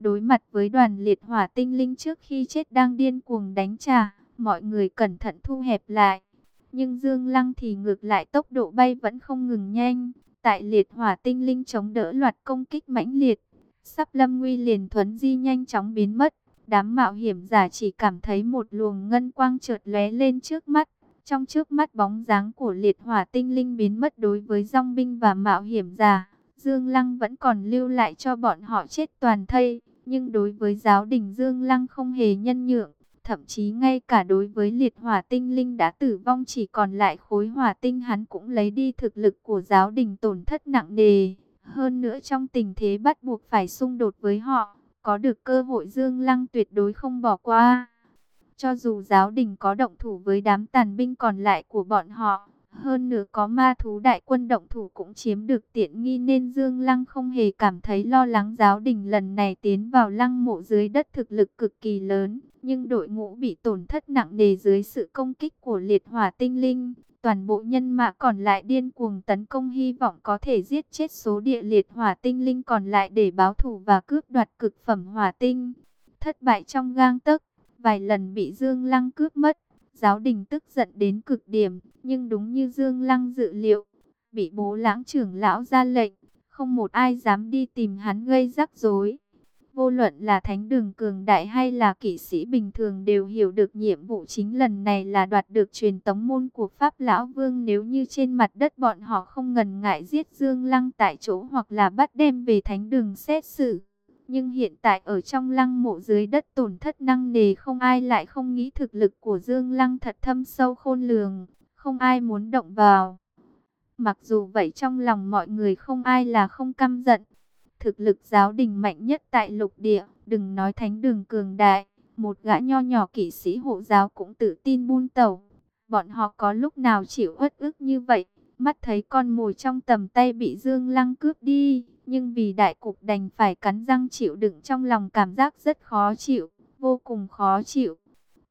Đối mặt với đoàn liệt hỏa tinh linh trước khi chết đang điên cuồng đánh trả, mọi người cẩn thận thu hẹp lại. Nhưng Dương Lăng thì ngược lại tốc độ bay vẫn không ngừng nhanh. Tại liệt hỏa tinh linh chống đỡ loạt công kích mãnh liệt. Sắp lâm nguy liền thuấn di nhanh chóng biến mất. Đám mạo hiểm giả chỉ cảm thấy một luồng ngân quang chợt lóe lên trước mắt. Trong trước mắt bóng dáng của liệt hỏa tinh linh biến mất đối với dòng binh và mạo hiểm giả. Dương Lăng vẫn còn lưu lại cho bọn họ chết toàn thây. Nhưng đối với giáo đình Dương Lăng không hề nhân nhượng. Thậm chí ngay cả đối với liệt hỏa tinh linh đã tử vong chỉ còn lại khối hỏa tinh hắn cũng lấy đi thực lực của giáo đình tổn thất nặng nề. Hơn nữa trong tình thế bắt buộc phải xung đột với họ, có được cơ hội Dương Lăng tuyệt đối không bỏ qua. Cho dù giáo đình có động thủ với đám tàn binh còn lại của bọn họ, hơn nữa có ma thú đại quân động thủ cũng chiếm được tiện nghi nên Dương Lăng không hề cảm thấy lo lắng giáo đình lần này tiến vào lăng mộ dưới đất thực lực cực kỳ lớn. Nhưng đội ngũ bị tổn thất nặng nề dưới sự công kích của liệt hỏa tinh linh. Toàn bộ nhân mã còn lại điên cuồng tấn công hy vọng có thể giết chết số địa liệt hỏa tinh linh còn lại để báo thù và cướp đoạt cực phẩm hỏa tinh. Thất bại trong gang tấc, vài lần bị Dương Lăng cướp mất Giáo đình tức giận đến cực điểm, nhưng đúng như Dương Lăng dự liệu, bị bố lãng trưởng lão ra lệnh, không một ai dám đi tìm hắn gây rắc rối. Vô luận là thánh đường cường đại hay là kỵ sĩ bình thường đều hiểu được nhiệm vụ chính lần này là đoạt được truyền tống môn của Pháp Lão Vương nếu như trên mặt đất bọn họ không ngần ngại giết Dương Lăng tại chỗ hoặc là bắt đem về thánh đường xét xử. Nhưng hiện tại ở trong lăng mộ dưới đất tổn thất năng nề không ai lại không nghĩ thực lực của Dương Lăng thật thâm sâu khôn lường, không ai muốn động vào. Mặc dù vậy trong lòng mọi người không ai là không căm giận. Thực lực giáo đình mạnh nhất tại lục địa, đừng nói thánh đường cường đại, một gã nho nhỏ kỵ sĩ hộ giáo cũng tự tin buôn tàu. Bọn họ có lúc nào chịu uất ức như vậy, mắt thấy con mồi trong tầm tay bị Dương Lăng cướp đi nhưng vì đại cục đành phải cắn răng chịu đựng trong lòng cảm giác rất khó chịu, vô cùng khó chịu.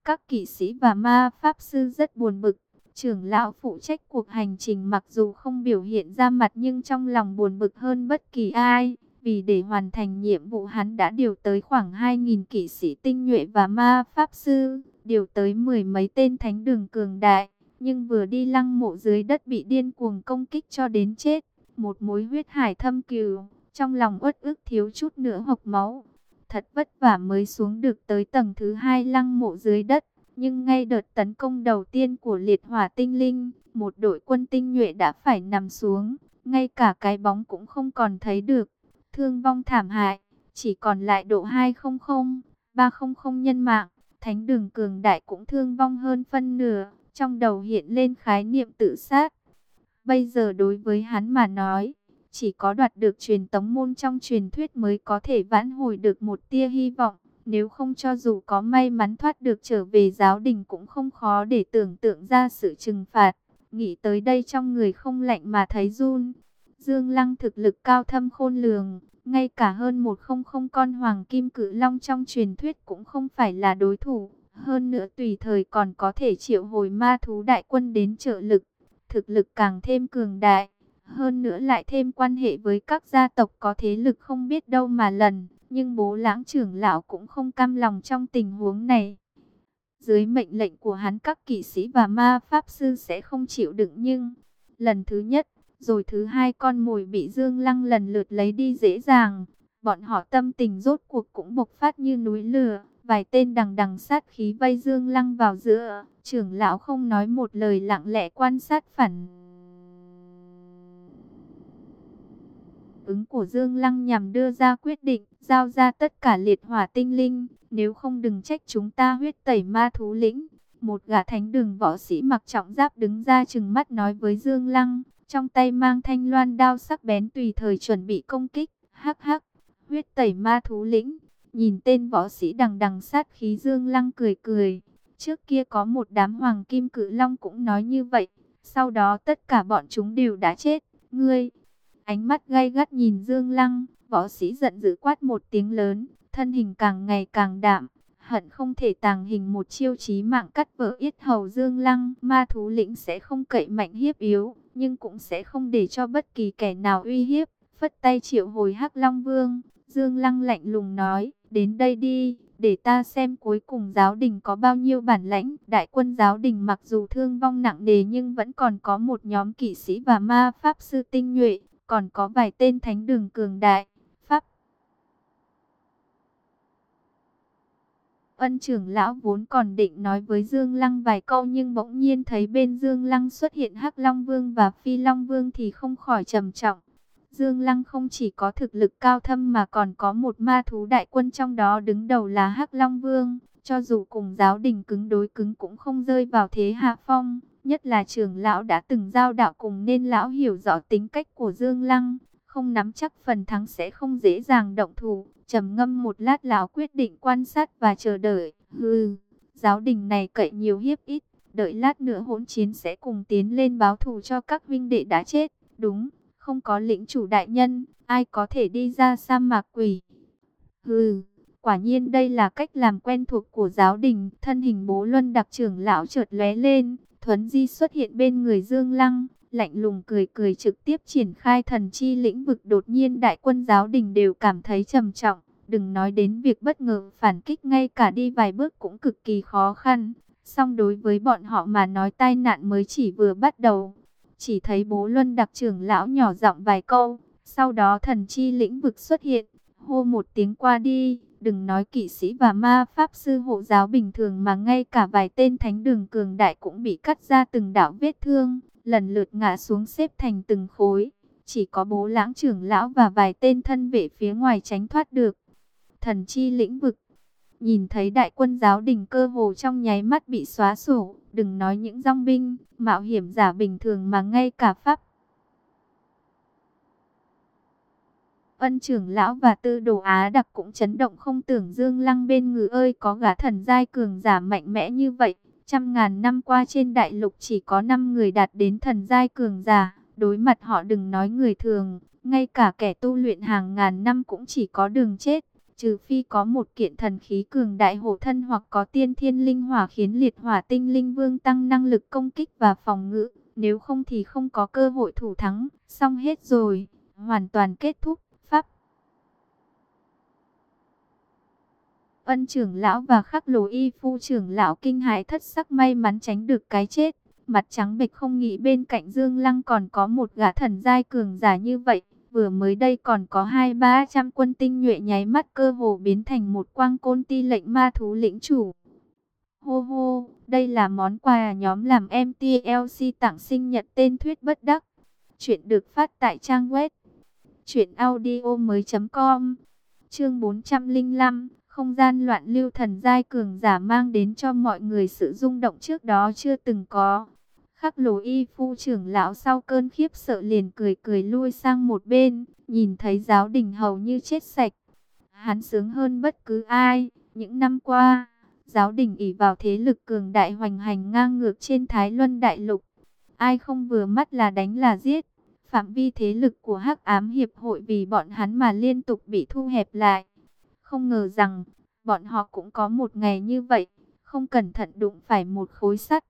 Các kỵ sĩ và ma pháp sư rất buồn bực, trưởng lão phụ trách cuộc hành trình mặc dù không biểu hiện ra mặt nhưng trong lòng buồn bực hơn bất kỳ ai. Vì để hoàn thành nhiệm vụ hắn đã điều tới khoảng 2.000 kỵ sĩ tinh nhuệ và ma pháp sư, điều tới mười mấy tên thánh đường cường đại. Nhưng vừa đi lăng mộ dưới đất bị điên cuồng công kích cho đến chết một mối huyết hải thâm cừu, trong lòng uất ức thiếu chút nữa hộc máu. Thật vất vả mới xuống được tới tầng thứ hai lăng mộ dưới đất, nhưng ngay đợt tấn công đầu tiên của liệt hỏa tinh linh, một đội quân tinh nhuệ đã phải nằm xuống, ngay cả cái bóng cũng không còn thấy được. Thương vong thảm hại, chỉ còn lại độ 200, 300 nhân mạng, thánh đường cường đại cũng thương vong hơn phân nửa, trong đầu hiện lên khái niệm tự sát. Bây giờ đối với hắn mà nói, chỉ có đoạt được truyền tống môn trong truyền thuyết mới có thể vãn hồi được một tia hy vọng. Nếu không cho dù có may mắn thoát được trở về giáo đình cũng không khó để tưởng tượng ra sự trừng phạt. Nghĩ tới đây trong người không lạnh mà thấy run. Dương Lăng thực lực cao thâm khôn lường, ngay cả hơn một không không con hoàng kim cử long trong truyền thuyết cũng không phải là đối thủ. Hơn nữa tùy thời còn có thể triệu hồi ma thú đại quân đến trợ lực thực lực càng thêm cường đại. Hơn nữa lại thêm quan hệ với các gia tộc có thế lực không biết đâu mà lần. Nhưng bố lãng trưởng lão cũng không cam lòng trong tình huống này. Dưới mệnh lệnh của hắn các kỵ sĩ và ma pháp sư sẽ không chịu đựng nhưng... Lần thứ nhất, rồi thứ hai con mồi bị Dương Lăng lần lượt lấy đi dễ dàng. Bọn họ tâm tình rốt cuộc cũng bộc phát như núi lửa. Vài tên đằng đằng sát khí vây Dương Lăng vào giữa. Trưởng lão không nói một lời lặng lẽ quan sát phản ứng của Dương Lăng nhằm đưa ra quyết định, giao ra tất cả liệt hỏa tinh linh, nếu không đừng trách chúng ta huyết tẩy ma thú lĩnh. Một gã thánh đường võ sĩ mặc trọng giáp đứng ra chừng mắt nói với Dương Lăng, trong tay mang thanh loan đao sắc bén tùy thời chuẩn bị công kích, hắc hắc, huyết tẩy ma thú lĩnh. Nhìn tên võ sĩ đằng đằng sát khí Dương Lăng cười cười, Trước kia có một đám hoàng kim cự long cũng nói như vậy. Sau đó tất cả bọn chúng đều đã chết. Ngươi, ánh mắt gay gắt nhìn Dương Lăng, võ sĩ giận dữ quát một tiếng lớn, thân hình càng ngày càng đạm. Hận không thể tàng hình một chiêu chí mạng cắt vỡ yết hầu Dương Lăng. Ma thú lĩnh sẽ không cậy mạnh hiếp yếu, nhưng cũng sẽ không để cho bất kỳ kẻ nào uy hiếp. Phất tay triệu hồi hắc Long Vương, Dương Lăng lạnh lùng nói, đến đây đi, để ta xem cuối cùng giáo đình có bao nhiêu bản lãnh. Đại quân giáo đình mặc dù thương vong nặng nề nhưng vẫn còn có một nhóm kỵ sĩ và ma pháp sư tinh nhuệ, còn có vài tên thánh đường cường đại. Pháp Ân trưởng lão vốn còn định nói với Dương Lăng vài câu nhưng bỗng nhiên thấy bên Dương Lăng xuất hiện Hắc Long Vương và Phi Long Vương thì không khỏi trầm trọng. Dương Lăng không chỉ có thực lực cao thâm mà còn có một ma thú đại quân trong đó đứng đầu là Hắc Long Vương. Cho dù cùng giáo đình cứng đối cứng cũng không rơi vào thế hạ phong. Nhất là trưởng lão đã từng giao đạo cùng nên lão hiểu rõ tính cách của Dương Lăng. Không nắm chắc phần thắng sẽ không dễ dàng động thủ. trầm ngâm một lát lão quyết định quan sát và chờ đợi. Hừ, giáo đình này cậy nhiều hiếp ít. Đợi lát nữa hỗn chiến sẽ cùng tiến lên báo thù cho các vinh đệ đã chết. Đúng không có lĩnh chủ đại nhân, ai có thể đi ra sa mạc quỷ. Hừ, quả nhiên đây là cách làm quen thuộc của giáo đình. Thân hình bố luân đặc trưởng lão chợt lóe lên, thuấn di xuất hiện bên người Dương Lăng, lạnh lùng cười cười trực tiếp triển khai thần chi lĩnh vực đột nhiên đại quân giáo đình đều cảm thấy trầm trọng. Đừng nói đến việc bất ngờ phản kích ngay cả đi vài bước cũng cực kỳ khó khăn. Song đối với bọn họ mà nói tai nạn mới chỉ vừa bắt đầu. Chỉ thấy bố luân đặc trưởng lão nhỏ giọng vài câu, sau đó thần chi lĩnh vực xuất hiện, hô một tiếng qua đi, đừng nói kỵ sĩ và ma pháp sư hộ giáo bình thường mà ngay cả vài tên thánh đường cường đại cũng bị cắt ra từng đạo vết thương, lần lượt ngã xuống xếp thành từng khối. Chỉ có bố lãng trưởng lão và vài tên thân vệ phía ngoài tránh thoát được. Thần chi lĩnh vực Nhìn thấy đại quân giáo đình cơ hồ trong nháy mắt bị xóa sổ, đừng nói những dòng binh, mạo hiểm giả bình thường mà ngay cả Pháp. Ân trưởng lão và tư đồ Á đặc cũng chấn động không tưởng Dương Lăng bên ngự ơi có gã thần giai cường giả mạnh mẽ như vậy. Trăm ngàn năm qua trên đại lục chỉ có 5 người đạt đến thần giai cường giả, đối mặt họ đừng nói người thường, ngay cả kẻ tu luyện hàng ngàn năm cũng chỉ có đường chết trừ phi có một kiện thần khí cường đại hộ thân hoặc có tiên thiên linh hỏa khiến liệt hỏa tinh linh vương tăng năng lực công kích và phòng ngự, nếu không thì không có cơ hội thủ thắng, xong hết rồi, hoàn toàn kết thúc, pháp. Ân trưởng lão và khắc lồ y phu trưởng lão kinh hãi thất sắc may mắn tránh được cái chết, mặt trắng bệch không nghĩ bên cạnh Dương Lăng còn có một gã thần giai cường giả như vậy. Vừa mới đây còn có hai ba trăm quân tinh nhuệ nháy mắt cơ hồ biến thành một quang côn ti lệnh ma thú lĩnh chủ. Hô hô, đây là món quà nhóm làm MTLC tặng sinh nhật tên thuyết bất đắc. Chuyện được phát tại trang web truyệnaudiomoi.com. Chương 405, không gian loạn lưu thần giai cường giả mang đến cho mọi người sự rung động trước đó chưa từng có. Khắc lồ y phu trưởng lão sau cơn khiếp sợ liền cười cười lui sang một bên, nhìn thấy giáo đình hầu như chết sạch. Hắn sướng hơn bất cứ ai, những năm qua, giáo đình ỉ vào thế lực cường đại hoành hành ngang ngược trên Thái Luân Đại Lục. Ai không vừa mắt là đánh là giết. Phạm vi thế lực của hắc ám hiệp hội vì bọn hắn mà liên tục bị thu hẹp lại. Không ngờ rằng, bọn họ cũng có một ngày như vậy, không cẩn thận đụng phải một khối sắt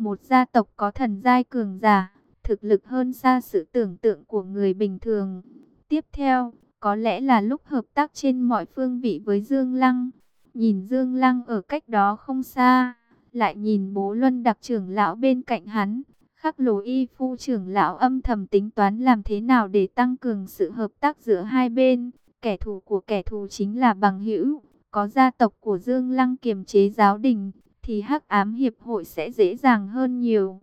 một gia tộc có thần giai cường giả, thực lực hơn xa sự tưởng tượng của người bình thường. Tiếp theo, có lẽ là lúc hợp tác trên mọi phương vị với Dương Lăng. Nhìn Dương Lăng ở cách đó không xa, lại nhìn bố Luân đặc trưởng lão bên cạnh hắn. Khắc lồ y phu trưởng lão âm thầm tính toán làm thế nào để tăng cường sự hợp tác giữa hai bên. Kẻ thù của kẻ thù chính là bằng hữu. Có gia tộc của Dương Lăng kiềm chế giáo đình, thì hắc ám hiệp hội sẽ dễ dàng hơn nhiều.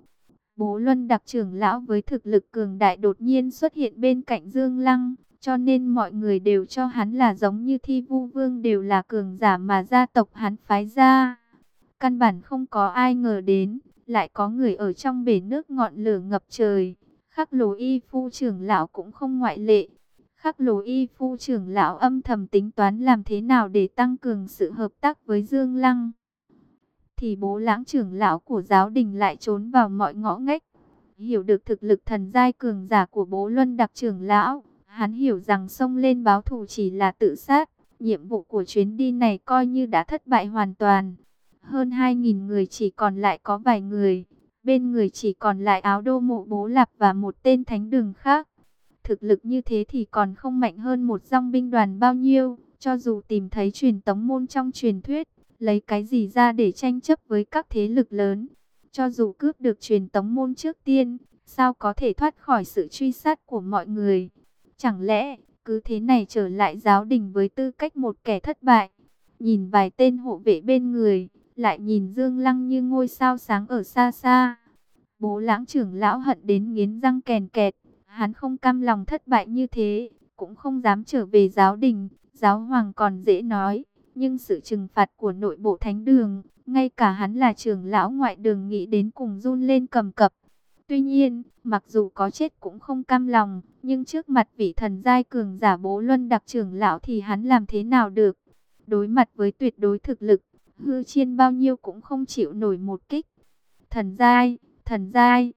Bố Luân đặc trưởng lão với thực lực cường đại đột nhiên xuất hiện bên cạnh Dương Lăng, cho nên mọi người đều cho hắn là giống như thi vu vương đều là cường giả mà gia tộc hắn phái ra. Căn bản không có ai ngờ đến, lại có người ở trong bể nước ngọn lửa ngập trời. Khắc lồ y phu trưởng lão cũng không ngoại lệ. Khắc lồ y phu trưởng lão âm thầm tính toán làm thế nào để tăng cường sự hợp tác với Dương Lăng thì bố lãng trưởng lão của giáo đình lại trốn vào mọi ngõ ngách. Hiểu được thực lực thần giai cường giả của bố luân đặc trưởng lão, hắn hiểu rằng xông lên báo thù chỉ là tự sát. Nhiệm vụ của chuyến đi này coi như đã thất bại hoàn toàn. Hơn 2.000 người chỉ còn lại có vài người. Bên người chỉ còn lại áo đô mộ bố lạp và một tên thánh đường khác. Thực lực như thế thì còn không mạnh hơn một dòng binh đoàn bao nhiêu. Cho dù tìm thấy truyền tống môn trong truyền thuyết, lấy cái gì ra để tranh chấp với các thế lực lớn. Cho dù cướp được truyền tống môn trước tiên, sao có thể thoát khỏi sự truy sát của mọi người. Chẳng lẽ, cứ thế này trở lại giáo đình với tư cách một kẻ thất bại. Nhìn vài tên hộ vệ bên người, lại nhìn Dương Lăng như ngôi sao sáng ở xa xa. Bố lãng trưởng lão hận đến nghiến răng kèn kẹt, hắn không cam lòng thất bại như thế, cũng không dám trở về giáo đình, giáo hoàng còn dễ nói, nhưng sự trừng phạt của nội bộ thánh đường, ngay cả hắn là trưởng lão ngoại đường nghĩ đến cùng run lên cầm cập. Tuy nhiên, mặc dù có chết cũng không cam lòng, nhưng trước mặt vị thần giai cường giả bố luân đặc trưởng lão thì hắn làm thế nào được? Đối mặt với tuyệt đối thực lực, hư chiên bao nhiêu cũng không chịu nổi một kích. Thần giai, thần giai.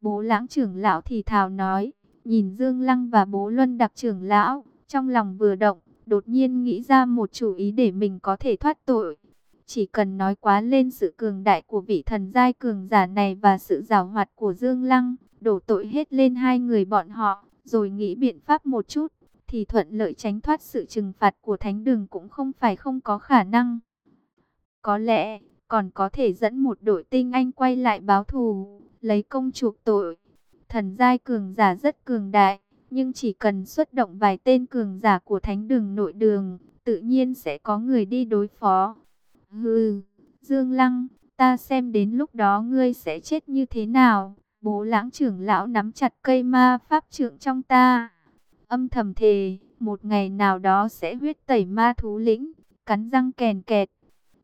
Bố lãng trưởng lão thì thào nói, nhìn Dương Lăng và bố luân đặc trưởng lão, trong lòng vừa động, đột nhiên nghĩ ra một chủ ý để mình có thể thoát tội. Chỉ cần nói quá lên sự cường đại của vị thần giai cường giả này và sự giảo hoạt của Dương Lăng, đổ tội hết lên hai người bọn họ, rồi nghĩ biện pháp một chút, thì thuận lợi tránh thoát sự trừng phạt của thánh đường cũng không phải không có khả năng. Có lẽ, còn có thể dẫn một đội tinh anh quay lại báo thù, lấy công chuộc tội. Thần giai cường giả rất cường đại, nhưng chỉ cần xuất động vài tên cường giả của thánh đường nội đường, tự nhiên sẽ có người đi đối phó. Hừ, Dương Lăng, ta xem đến lúc đó ngươi sẽ chết như thế nào. Bố lãng trưởng lão nắm chặt cây ma pháp trượng trong ta. Âm thầm thề, một ngày nào đó sẽ huyết tẩy ma thú lĩnh, cắn răng kèn kẹt.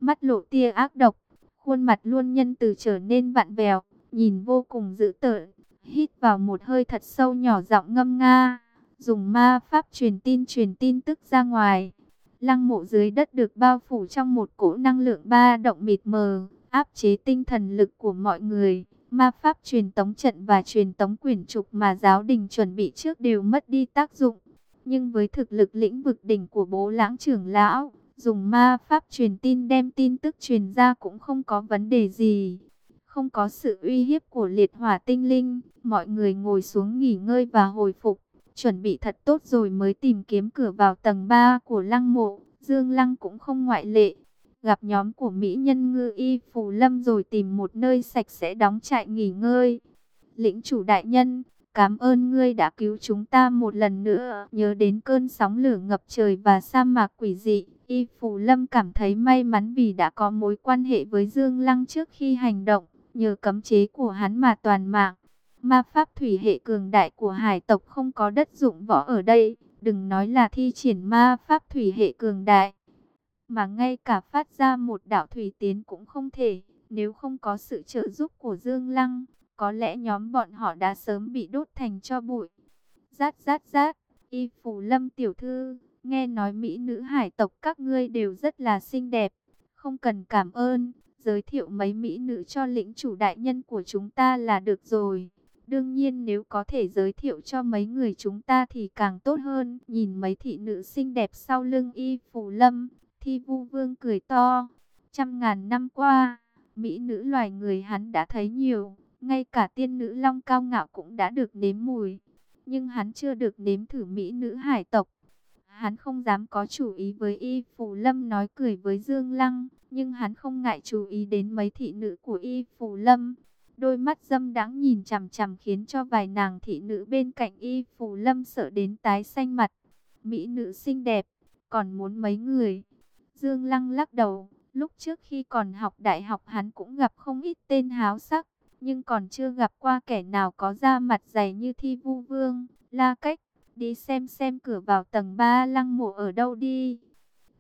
Mắt lộ tia ác độc, khuôn mặt luôn nhân từ trở nên vặn vẹo, nhìn vô cùng dữ tợn. Hít vào một hơi thật sâu nhỏ giọng ngâm nga, dùng ma pháp truyền tin truyền tin tức ra ngoài. Lăng mộ dưới đất được bao phủ trong một cỗ năng lượng ba động mịt mờ, áp chế tinh thần lực của mọi người. Ma pháp truyền tống trận và truyền tống quyển trục mà giáo đình chuẩn bị trước đều mất đi tác dụng. Nhưng với thực lực lĩnh vực đỉnh của bố lãng trưởng lão, dùng ma pháp truyền tin đem tin tức truyền ra cũng không có vấn đề gì. Không có sự uy hiếp của liệt hỏa tinh linh, mọi người ngồi xuống nghỉ ngơi và hồi phục chuẩn bị thật tốt rồi mới tìm kiếm cửa vào tầng 3 của lăng mộ. Dương Lăng cũng không ngoại lệ. Gặp nhóm của Mỹ nhân ngư y phù lâm rồi tìm một nơi sạch sẽ đóng trại nghỉ ngơi. Lĩnh chủ đại nhân, cảm ơn ngươi đã cứu chúng ta một lần nữa. Nhớ đến cơn sóng lửa ngập trời và sa mạc quỷ dị. Y Phù Lâm cảm thấy may mắn vì đã có mối quan hệ với Dương Lăng trước khi hành động. Nhờ cấm chế của hắn mà toàn mạng. Ma pháp thủy hệ cường đại của hải tộc không có đất dụng võ ở đây, đừng nói là thi triển ma pháp thủy hệ cường đại. Mà ngay cả phát ra một đạo thủy tiến cũng không thể, nếu không có sự trợ giúp của Dương Lăng, có lẽ nhóm bọn họ đã sớm bị đốt thành cho bụi. Rát rát rát, y phù lâm tiểu thư, nghe nói mỹ nữ hải tộc các ngươi đều rất là xinh đẹp, không cần cảm ơn, giới thiệu mấy mỹ nữ cho lĩnh chủ đại nhân của chúng ta là được rồi. Đương nhiên nếu có thể giới thiệu cho mấy người chúng ta thì càng tốt hơn. Nhìn mấy thị nữ xinh đẹp sau lưng y phủ lâm, thi vu vương cười to. Trăm ngàn năm qua, mỹ nữ loài người hắn đã thấy nhiều. Ngay cả tiên nữ long cao ngạo cũng đã được nếm mùi. Nhưng hắn chưa được nếm thử mỹ nữ hải tộc. Hắn không dám có chủ ý với y phủ lâm nói cười với Dương Lăng. Nhưng hắn không ngại chú ý đến mấy thị nữ của y phủ lâm. Đôi mắt dâm đáng nhìn chằm chằm khiến cho vài nàng thị nữ bên cạnh y phù lâm sợ đến tái xanh mặt. Mỹ nữ xinh đẹp, còn muốn mấy người. Dương Lăng lắc đầu, lúc trước khi còn học đại học hắn cũng gặp không ít tên háo sắc, nhưng còn chưa gặp qua kẻ nào có da mặt dày như thi vu vương, la cách. Đi xem xem cửa vào tầng 3 lăng mộ ở đâu đi.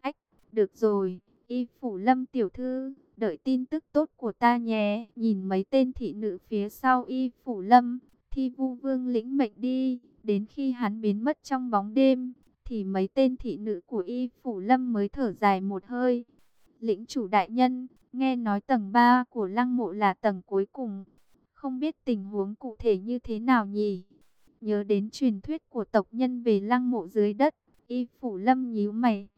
Ách, được rồi, y phủ lâm tiểu thư đợi tin tức tốt của ta nhé. Nhìn mấy tên thị nữ phía sau y phủ lâm, thi vu vương lĩnh mệnh đi, đến khi hắn biến mất trong bóng đêm, thì mấy tên thị nữ của y phủ lâm mới thở dài một hơi. Lĩnh chủ đại nhân, nghe nói tầng 3 của lăng mộ là tầng cuối cùng, không biết tình huống cụ thể như thế nào nhỉ? Nhớ đến truyền thuyết của tộc nhân về lăng mộ dưới đất, y phủ lâm nhíu mày.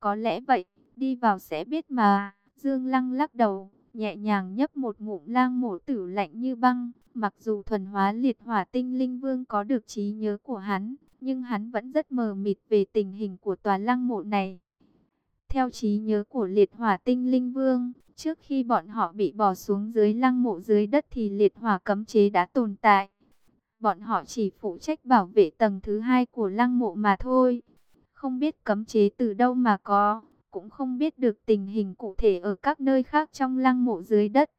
Có lẽ vậy, đi vào sẽ biết mà. Dương Lăng lắc đầu, nhẹ nhàng nhấp một ngụm lang mổ tử lạnh như băng. Mặc dù thuần hóa liệt hỏa tinh linh vương có được trí nhớ của hắn, nhưng hắn vẫn rất mờ mịt về tình hình của tòa lăng mộ này. Theo trí nhớ của liệt hỏa tinh linh vương, trước khi bọn họ bị bỏ xuống dưới lăng mộ dưới đất thì liệt hỏa cấm chế đã tồn tại. Bọn họ chỉ phụ trách bảo vệ tầng thứ hai của lăng mộ mà thôi. Không biết cấm chế từ đâu mà có, cũng không biết được tình hình cụ thể ở các nơi khác trong lăng mộ dưới đất.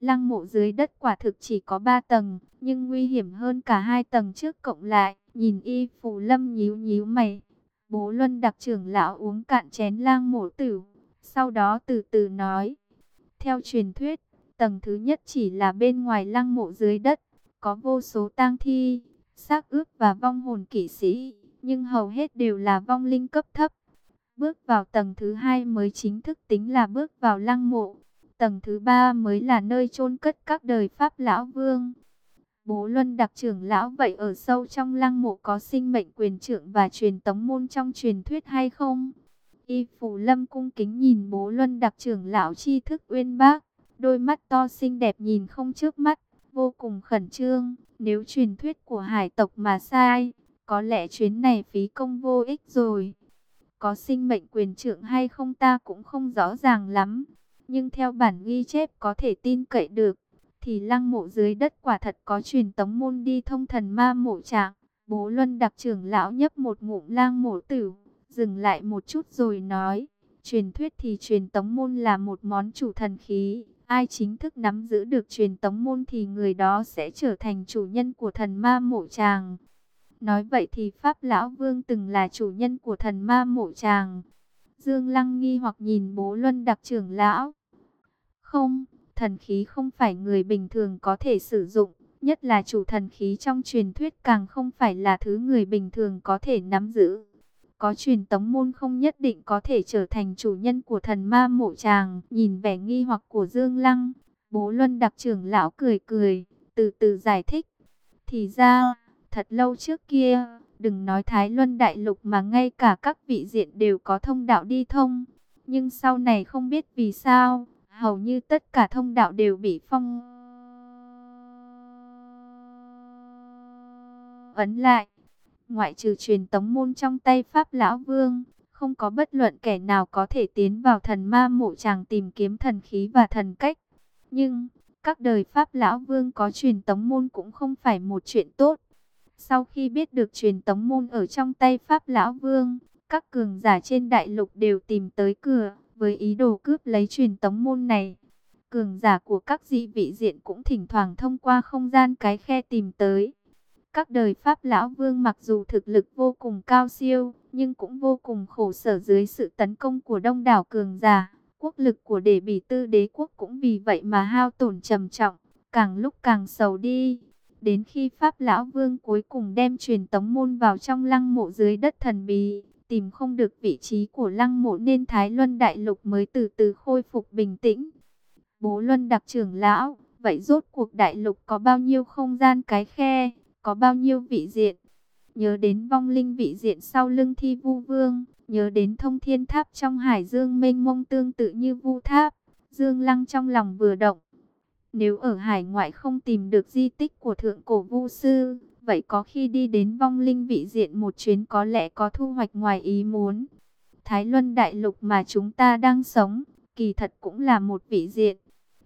Lăng mộ dưới đất quả thực chỉ có 3 tầng, nhưng nguy hiểm hơn cả hai tầng trước cộng lại. Nhìn y phù lâm nhíu nhíu mày. Bố Luân đặc trưởng lão uống cạn chén lang mộ tử. Sau đó từ từ nói. Theo truyền thuyết, tầng thứ nhất chỉ là bên ngoài lăng mộ dưới đất. Có vô số tang thi, xác ướp và vong hồn kỵ sĩ. Nhưng hầu hết đều là vong linh cấp thấp. Bước vào tầng thứ hai mới chính thức tính là bước vào lăng mộ. Tầng thứ ba mới là nơi chôn cất các đời Pháp Lão Vương. Bố Luân đặc trưởng lão vậy ở sâu trong lăng mộ có sinh mệnh quyền trưởng và truyền tống môn trong truyền thuyết hay không? Y Phủ Lâm cung kính nhìn bố Luân đặc trưởng lão tri thức uyên bác, đôi mắt to xinh đẹp nhìn không trước mắt, vô cùng khẩn trương. Nếu truyền thuyết của hải tộc mà sai, có lẽ chuyến này phí công vô ích rồi. Có sinh mệnh quyền trưởng hay không ta cũng không rõ ràng lắm, nhưng theo bản ghi chép có thể tin cậy được thì lăng mộ dưới đất quả thật có truyền tống môn đi thông thần ma mộ trạng. Bố Luân đặc trưởng lão nhấp một ngụm lang mộ tử, dừng lại một chút rồi nói, truyền thuyết thì truyền tống môn là một món chủ thần khí, ai chính thức nắm giữ được truyền tống môn thì người đó sẽ trở thành chủ nhân của thần ma mộ tràng. Nói vậy thì Pháp Lão Vương từng là chủ nhân của thần ma mộ tràng. Dương Lăng nghi hoặc nhìn bố Luân đặc trưởng lão. Không, Thần khí không phải người bình thường có thể sử dụng, nhất là chủ thần khí trong truyền thuyết càng không phải là thứ người bình thường có thể nắm giữ. Có truyền tống môn không nhất định có thể trở thành chủ nhân của thần ma mộ tràng. Nhìn vẻ nghi hoặc của Dương Lăng, bố Luân đặc trưởng lão cười cười, từ từ giải thích. Thì ra, thật lâu trước kia, đừng nói Thái Luân Đại Lục mà ngay cả các vị diện đều có thông đạo đi thông. Nhưng sau này không biết vì sao, hầu như tất cả thông đạo đều bị phong ấn lại. Ngoại trừ truyền tống môn trong tay Pháp Lão Vương, không có bất luận kẻ nào có thể tiến vào thần ma mộ chàng tìm kiếm thần khí và thần cách. Nhưng, các đời Pháp Lão Vương có truyền tống môn cũng không phải một chuyện tốt. Sau khi biết được truyền tống môn ở trong tay Pháp Lão Vương, các cường giả trên đại lục đều tìm tới cửa với ý đồ cướp lấy truyền tống môn này. Cường giả của các dị vị diện cũng thỉnh thoảng thông qua không gian cái khe tìm tới. Các đời Pháp Lão Vương mặc dù thực lực vô cùng cao siêu, nhưng cũng vô cùng khổ sở dưới sự tấn công của đông đảo cường giả. Quốc lực của đệ bỉ tư đế quốc cũng vì vậy mà hao tổn trầm trọng, càng lúc càng sầu đi. Đến khi Pháp Lão Vương cuối cùng đem truyền tống môn vào trong lăng mộ dưới đất thần bí, tìm không được vị trí của lăng mộ nên Thái Luân Đại Lục mới từ từ khôi phục bình tĩnh. Bố Luân đặc trưởng lão, vậy rốt cuộc Đại Lục có bao nhiêu không gian cái khe, có bao nhiêu vị diện? Nhớ đến vong linh vị diện sau lưng thi vu vương, nhớ đến thông thiên tháp trong hải dương mênh mông tương tự như vu tháp. Dương Lăng trong lòng vừa động. Nếu ở hải ngoại không tìm được di tích của thượng cổ vu sư, Vậy có khi đi đến vong linh vị diện một chuyến có lẽ có thu hoạch ngoài ý muốn. Thái Luân Đại Lục mà chúng ta đang sống, kỳ thật cũng là một vị diện.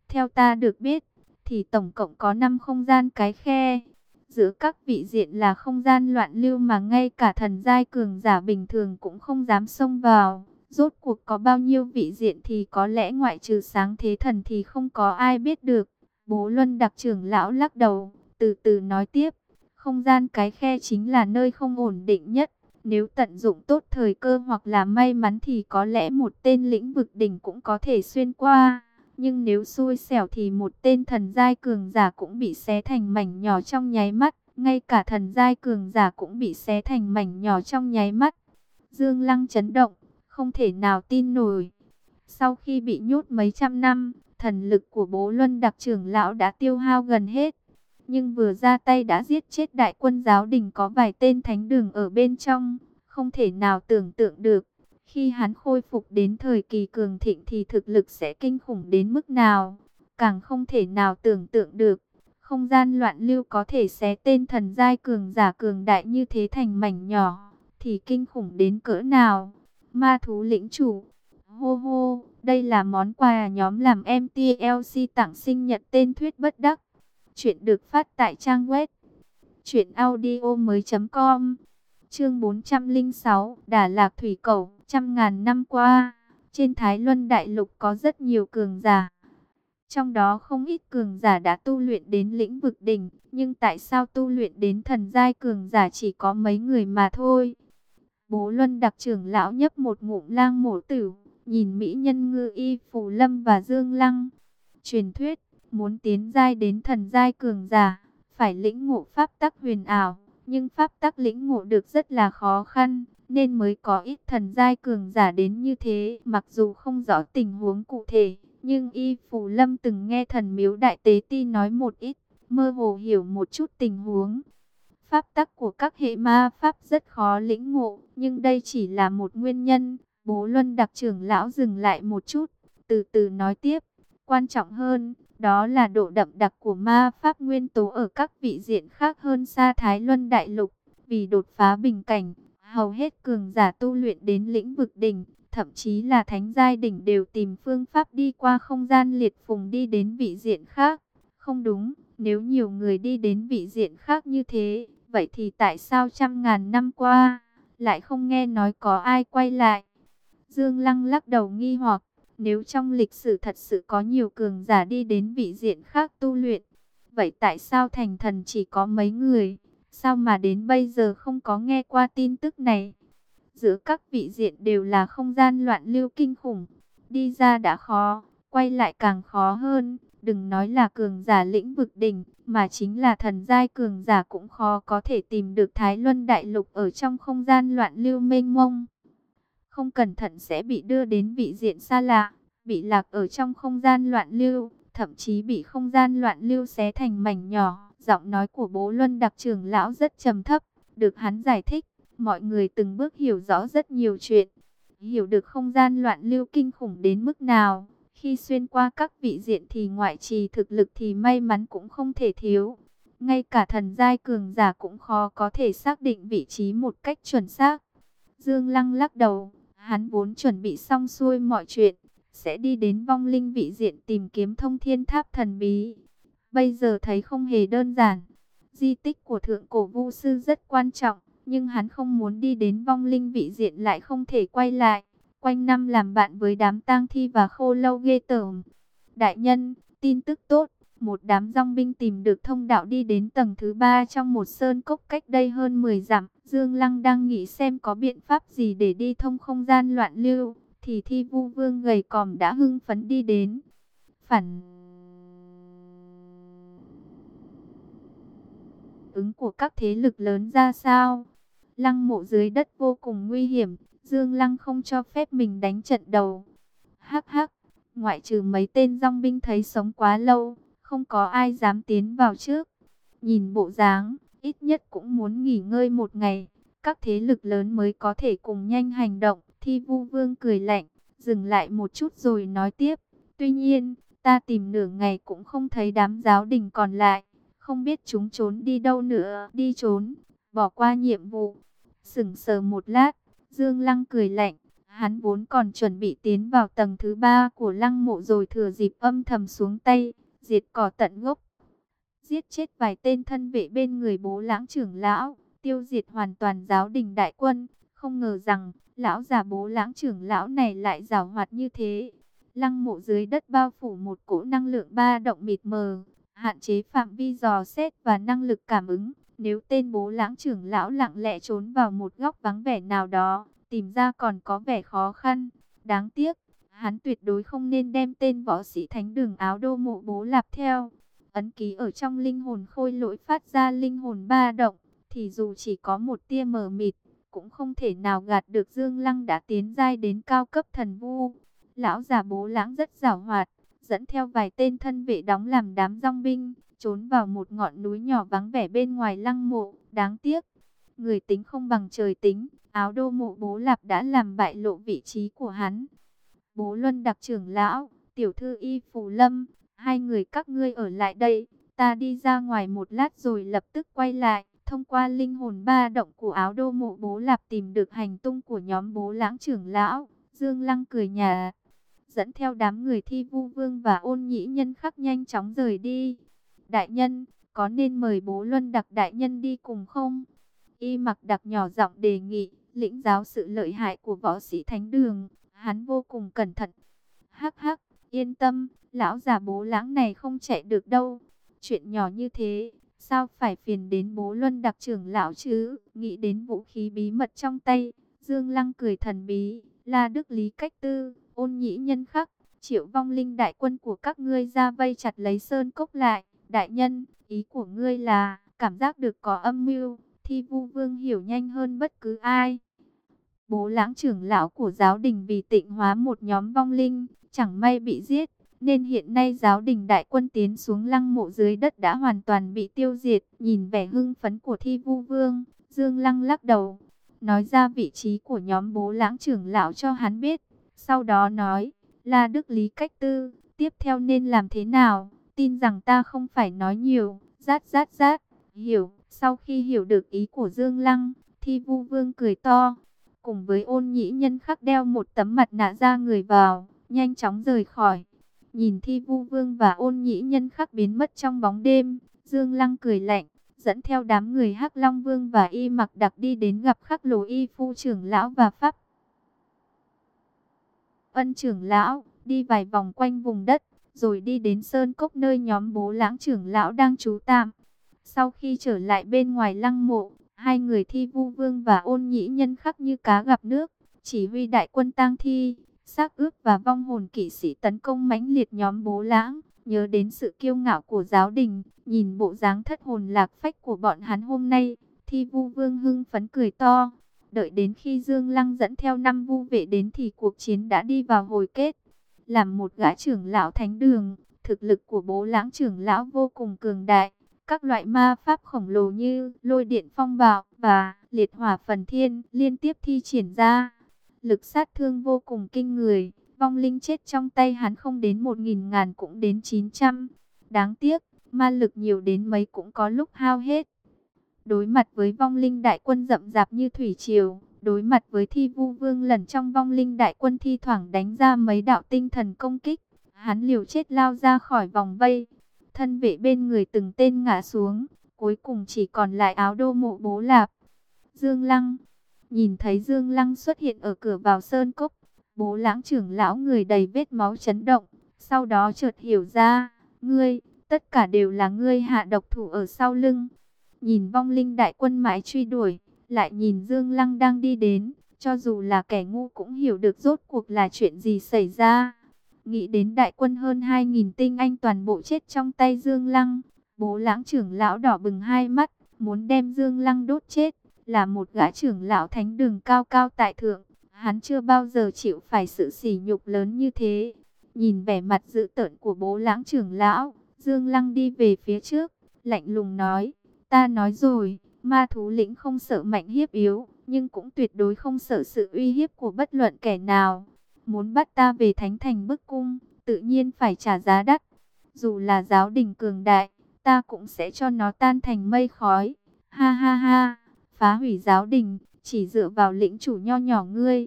Theo ta được biết, thì tổng cộng có 5 không gian cái khe. Giữa các vị diện là không gian loạn lưu mà ngay cả thần giai cường giả bình thường cũng không dám xông vào. Rốt cuộc có bao nhiêu vị diện thì có lẽ ngoại trừ sáng thế thần thì không có ai biết được. Bố Luân đặc trưởng lão lắc đầu, từ từ nói tiếp. Không gian cái khe chính là nơi không ổn định nhất. Nếu tận dụng tốt thời cơ hoặc là may mắn thì có lẽ một tên lĩnh vực đỉnh cũng có thể xuyên qua. Nhưng nếu xui xẻo thì một tên thần giai cường giả cũng bị xé thành mảnh nhỏ trong nháy mắt. Ngay cả thần giai cường giả cũng bị xé thành mảnh nhỏ trong nháy mắt. Dương Lăng chấn động, không thể nào tin nổi. Sau khi bị nhốt mấy trăm năm, thần lực của bố Luân đặc trưởng lão đã tiêu hao gần hết nhưng vừa ra tay đã giết chết đại quân giáo đình có vài tên thánh đường ở bên trong, không thể nào tưởng tượng được. Khi hắn khôi phục đến thời kỳ cường thịnh thì thực lực sẽ kinh khủng đến mức nào, càng không thể nào tưởng tượng được. Không gian loạn lưu có thể xé tên thần giai cường giả cường đại như thế thành mảnh nhỏ, thì kinh khủng đến cỡ nào. Ma thú lĩnh chủ, hô hô, đây là món quà nhóm làm MTLC tặng sinh nhật tên thuyết bất đắc. Chuyện được phát tại trang web truyệnaudiomoi.com. Chương 406, Đà lạc thủy cầu, trăm ngàn năm qua, trên Thái Luân đại lục có rất nhiều cường giả. Trong đó không ít cường giả đã tu luyện đến lĩnh vực đỉnh, nhưng tại sao tu luyện đến thần giai cường giả chỉ có mấy người mà thôi? Bố Luân đặc trưởng lão nhấp một ngụm lang mổ tử, nhìn mỹ nhân ngư y phù lâm và dương lăng. Truyền thuyết, muốn tiến giai đến thần giai cường giả, phải lĩnh ngộ pháp tắc huyền ảo, nhưng pháp tắc lĩnh ngộ được rất là khó khăn, nên mới có ít thần giai cường giả đến như thế. Mặc dù không rõ tình huống cụ thể, nhưng y phù lâm từng nghe thần miếu đại tế ti nói một ít, mơ hồ hiểu một chút tình huống. Pháp tắc của các hệ ma pháp rất khó lĩnh ngộ, nhưng đây chỉ là một nguyên nhân. Bố Luân đặc trưởng lão dừng lại một chút, từ từ nói tiếp. Quan trọng hơn, đó là độ đậm đặc của ma pháp nguyên tố ở các vị diện khác hơn xa Thái Luân Đại Lục. Vì đột phá bình cảnh, hầu hết cường giả tu luyện đến lĩnh vực đỉnh, thậm chí là thánh giai đỉnh đều tìm phương pháp đi qua không gian liệt phùng đi đến vị diện khác. Không đúng, nếu nhiều người đi đến vị diện khác như thế, vậy thì tại sao trăm ngàn năm qua, lại không nghe nói có ai quay lại? Dương Lăng lắc đầu nghi hoặc, nếu trong lịch sử thật sự có nhiều cường giả đi đến vị diện khác tu luyện, vậy tại sao thành thần chỉ có mấy người? Sao mà đến bây giờ không có nghe qua tin tức này? Giữa các vị diện đều là không gian loạn lưu kinh khủng. Đi ra đã khó, quay lại càng khó hơn. Đừng nói là cường giả lĩnh vực đỉnh, mà chính là thần giai cường giả cũng khó có thể tìm được Thái Luân Đại Lục ở trong không gian loạn lưu mênh mông. Không cẩn thận sẽ bị đưa đến vị diện xa lạ, bị lạc ở trong không gian loạn lưu, thậm chí bị không gian loạn lưu xé thành mảnh nhỏ. Giọng nói của bố Luân đặc trưởng lão rất trầm thấp, được hắn giải thích, mọi người từng bước hiểu rõ rất nhiều chuyện. Hiểu được không gian loạn lưu kinh khủng đến mức nào, khi xuyên qua các vị diện thì ngoại trì thực lực thì may mắn cũng không thể thiếu. Ngay cả thần giai cường giả cũng khó có thể xác định vị trí một cách chuẩn xác. Dương Lăng lắc đầu, hắn vốn chuẩn bị xong xuôi mọi chuyện, sẽ đi đến vong linh vị diện tìm kiếm thông thiên tháp thần bí. Bây giờ thấy không hề đơn giản. Di tích của thượng cổ vu sư rất quan trọng, nhưng hắn không muốn đi đến vong linh vị diện lại không thể quay lại. Quanh năm làm bạn với đám tang thi và khô lâu ghê tởm. Đại nhân, tin tức tốt, một đám dòng binh tìm được thông đạo đi đến tầng thứ ba trong một sơn cốc cách đây hơn 10 dặm. Dương Lăng đang nghĩ xem có biện pháp gì để đi thông không gian loạn lưu, thì thi vu vương gầy còm đã hưng phấn đi đến. Phản ứng của các thế lực lớn ra sao? Lăng mộ dưới đất vô cùng nguy hiểm, Dương Lăng không cho phép mình đánh trận đầu. Hắc hắc, ngoại trừ mấy tên dòng binh thấy sống quá lâu, không có ai dám tiến vào trước. Nhìn bộ dáng, ít nhất cũng muốn nghỉ ngơi một ngày, các thế lực lớn mới có thể cùng nhanh hành động. Thi vu vương cười lạnh, dừng lại một chút rồi nói tiếp. Tuy nhiên, ta tìm nửa ngày cũng không thấy đám giáo đình còn lại, không biết chúng trốn đi đâu nữa. Đi trốn, bỏ qua nhiệm vụ. Sừng sờ một lát, Dương Lăng cười lạnh, hắn vốn còn chuẩn bị tiến vào tầng thứ ba của lăng mộ rồi thừa dịp âm thầm xuống tay, diệt cỏ tận gốc. Giết chết vài tên thân vệ bên người bố lãng trưởng lão, tiêu diệt hoàn toàn giáo đình đại quân. Không ngờ rằng, lão già bố lãng trưởng lão này lại rào hoạt như thế. Lăng mộ dưới đất bao phủ một cỗ năng lượng ba động mịt mờ, hạn chế phạm vi dò xét và năng lực cảm ứng. Nếu tên bố lãng trưởng lão lặng lẽ trốn vào một góc vắng vẻ nào đó, tìm ra còn có vẻ khó khăn. Đáng tiếc, hắn tuyệt đối không nên đem tên võ sĩ thánh đường áo đô mộ bố lạp theo. Ấn ký ở trong linh hồn khôi lỗi phát ra linh hồn ba động, thì dù chỉ có một tia mờ mịt, cũng không thể nào gạt được Dương Lăng đã tiến giai đến cao cấp thần vu. Lão già bố lãng rất giảo hoạt, dẫn theo vài tên thân vệ đóng làm đám rong binh, trốn vào một ngọn núi nhỏ vắng vẻ bên ngoài lăng mộ. Đáng tiếc, người tính không bằng trời tính, áo đô mộ bố lạp đã làm bại lộ vị trí của hắn. Bố Luân đặc trưởng lão, tiểu thư y phù lâm, hai người các ngươi ở lại đây, Ta đi ra ngoài một lát rồi lập tức quay lại. Thông qua linh hồn ba động của áo đô mộ bố lạp tìm được hành tung của nhóm bố lãng trưởng lão. Dương Lăng cười nhà. Dẫn theo đám người thi vu vương và ôn nhĩ nhân khắc nhanh chóng rời đi. Đại nhân, có nên mời bố Luân đặc đại nhân đi cùng không? Y mặc đặc nhỏ giọng đề nghị, lĩnh giáo sự lợi hại của võ sĩ thánh đường. Hắn vô cùng cẩn thận. Hắc hắc, yên tâm, lão già bố lãng này không chạy được đâu. Chuyện nhỏ như thế, sao phải phiền đến bố Luân đặc trưởng lão chứ? Nghĩ đến vũ khí bí mật trong tay, Dương Lăng cười thần bí, là Đức Lý Cách Tư, ôn nhĩ nhân khắc, triệu vong linh đại quân của các ngươi ra vây chặt lấy sơn cốc lại. Đại nhân, ý của ngươi là, cảm giác được có âm mưu, thì vu vương hiểu nhanh hơn bất cứ ai. Bố lãng trưởng lão của giáo đình vì tịnh hóa một nhóm vong linh, chẳng may bị giết, nên hiện nay giáo đình đại quân tiến xuống lăng mộ dưới đất đã hoàn toàn bị tiêu diệt. Nhìn vẻ hưng phấn của thi vu vương, Dương Lăng lắc đầu, nói ra vị trí của nhóm bố lãng trưởng lão cho hắn biết. Sau đó nói, là Đức Lý Cách Tư, tiếp theo nên làm thế nào? Tin rằng ta không phải nói nhiều, rát rát rát, hiểu. Sau khi hiểu được ý của Dương Lăng, Thi Vu Vương cười to, cùng với ôn nhĩ nhân khắc đeo một tấm mặt nạ ra người vào, nhanh chóng rời khỏi. Nhìn Thi Vu Vương và ôn nhĩ nhân khắc biến mất trong bóng đêm, Dương Lăng cười lạnh, dẫn theo đám người Hắc Long Vương và Y Mặc Đặc đi đến gặp khắc lồ Y Phu trưởng lão và Pháp. Ân trưởng lão, đi vài vòng quanh vùng đất, rồi đi đến sơn cốc nơi nhóm bố lãng trưởng lão đang trú tạm. Sau khi trở lại bên ngoài lăng mộ, hai người thi vu vương và ôn nhĩ nhân khắc như cá gặp nước, chỉ huy đại quân tang thi, xác ướp và vong hồn kỵ sĩ tấn công mãnh liệt nhóm bố lãng. Nhớ đến sự kiêu ngạo của giáo đình, nhìn bộ dáng thất hồn lạc phách của bọn hắn hôm nay, thi vu vương hưng phấn cười to. Đợi đến khi Dương Lăng dẫn theo năm vu vệ đến thì cuộc chiến đã đi vào hồi kết. Làm một gã trưởng lão thánh đường, thực lực của bố lãng trưởng lão vô cùng cường đại. Các loại ma pháp khổng lồ như lôi điện phong bạo và liệt hỏa phần thiên liên tiếp thi triển ra. Lực sát thương vô cùng kinh người, vong linh chết trong tay hắn không đến một nghìn ngàn cũng đến chín trăm. Đáng tiếc, ma lực nhiều đến mấy cũng có lúc hao hết. Đối mặt với vong linh đại quân rậm rạp như thủy triều, đối mặt với thi vu vương lần trong vong linh đại quân thi thoảng đánh ra mấy đạo tinh thần công kích. Hắn liều chết lao ra khỏi vòng vây, thân vệ bên người từng tên ngã xuống, cuối cùng chỉ còn lại áo đô mộ bố lạp. Dương Lăng, nhìn thấy Dương Lăng xuất hiện ở cửa vào sơn cốc, bố lãng trưởng lão người đầy vết máu chấn động, sau đó chợt hiểu ra, ngươi, tất cả đều là ngươi hạ độc thủ ở sau lưng. Nhìn vong linh đại quân mãi truy đuổi, lại nhìn Dương Lăng đang đi đến, cho dù là kẻ ngu cũng hiểu được rốt cuộc là chuyện gì xảy ra. Nghĩ đến đại quân hơn 2.000 tinh anh toàn bộ chết trong tay Dương Lăng, bố lãng trưởng lão đỏ bừng hai mắt, muốn đem Dương Lăng đốt chết, là một gã trưởng lão thánh đường cao cao tại thượng. Hắn chưa bao giờ chịu phải sự sỉ nhục lớn như thế. Nhìn vẻ mặt dữ tợn của bố lãng trưởng lão, Dương Lăng đi về phía trước, lạnh lùng nói, ta nói rồi, ma thú lĩnh không sợ mạnh hiếp yếu, nhưng cũng tuyệt đối không sợ sự uy hiếp của bất luận kẻ nào muốn bắt ta về thánh thành bức cung, tự nhiên phải trả giá đắt. Dù là giáo đình cường đại, ta cũng sẽ cho nó tan thành mây khói. Ha ha ha, phá hủy giáo đình, chỉ dựa vào lĩnh chủ nho nhỏ ngươi.